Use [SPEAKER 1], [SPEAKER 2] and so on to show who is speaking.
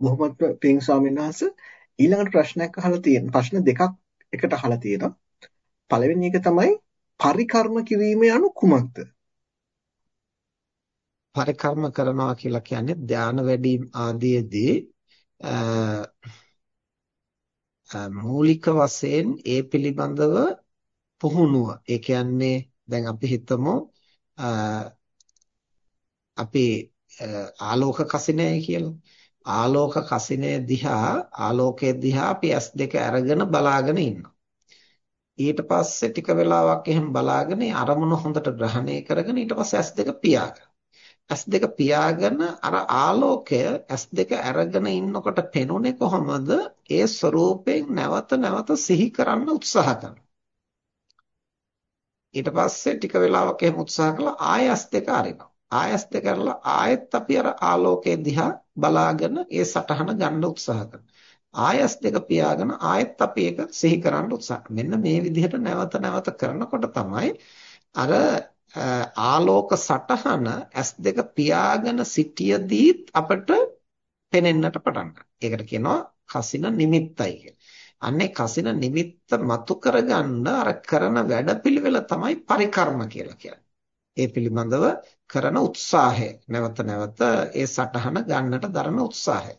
[SPEAKER 1] බොහොමත් පිං ස්වාමීන් වහන්සේ ඊළඟට ප්‍රශ්නයක් අහලා තියෙනවා. ප්‍රශ්න දෙකක් එකට අහලා තියෙනවා. පළවෙනි එක තමයි පරිකර්ම කිරීම යනු කුමක්ද?
[SPEAKER 2] පරිකර්ම කරනවා කියලා කියන්නේ ධාන වැඩිම ආදීදී මූලික වශයෙන් ඒ පිළිබඳව පුහුණුව. ඒ කියන්නේ දැන් අපි හිතමු අපි ආලෝක කසිනය කියලා. ආලෝක කසිනේ දිහා ආලෝකයේ දිහා අපි S2 අරගෙන බලාගෙන ඉන්නවා. ඊට පස්සේ ටික වෙලාවක් එහෙම බලාගෙන අරමුණ හොඳට ග්‍රහණය කරගෙන ඊට පස්සේ S2 පියාගන්න. S2 පියාගෙන අර ආලෝකය S2 අරගෙන ඉන්නකොට පෙනුනේ කොහොමද? ඒ ස්වરૂපයෙන් නැවත නැවත සිහි කරන්න උත්සාහ කරනවා. ඊට පස්සේ ටික වෙලාවක් එහෙම උත්සාහ කළා ආය S2 අරිනවා. ආයස් දෙක කරලා ආයෙත් අපි අර ආලෝකයේ දිහා බලාගෙන ඒ සටහන ගන්න උත්සාහ කරනවා. ආයස් දෙක පියාගෙන ආයෙත් අපි ඒක සිහි කරන්න උත්සාහ මෙන්න මේ විදිහට නැවත නැවත කරනකොට තමයි අර ආලෝක සටහන S2 පියාගෙන සිටියදී අපිට පෙනෙන්නට පටන් ඒකට කියනවා කසින නිමිත්තයි කියලා. අන්නේ කසින නිමිත්ත මතු කරගන්න අර කරන වැඩපිළිවෙල තමයි පරිකර්ම කියලා කියන්නේ. ඒ පිළිබඳව කරන උත්සාහය. නැවත නැවත ඒ සටහන ගන්නට දරන උත්සාහය.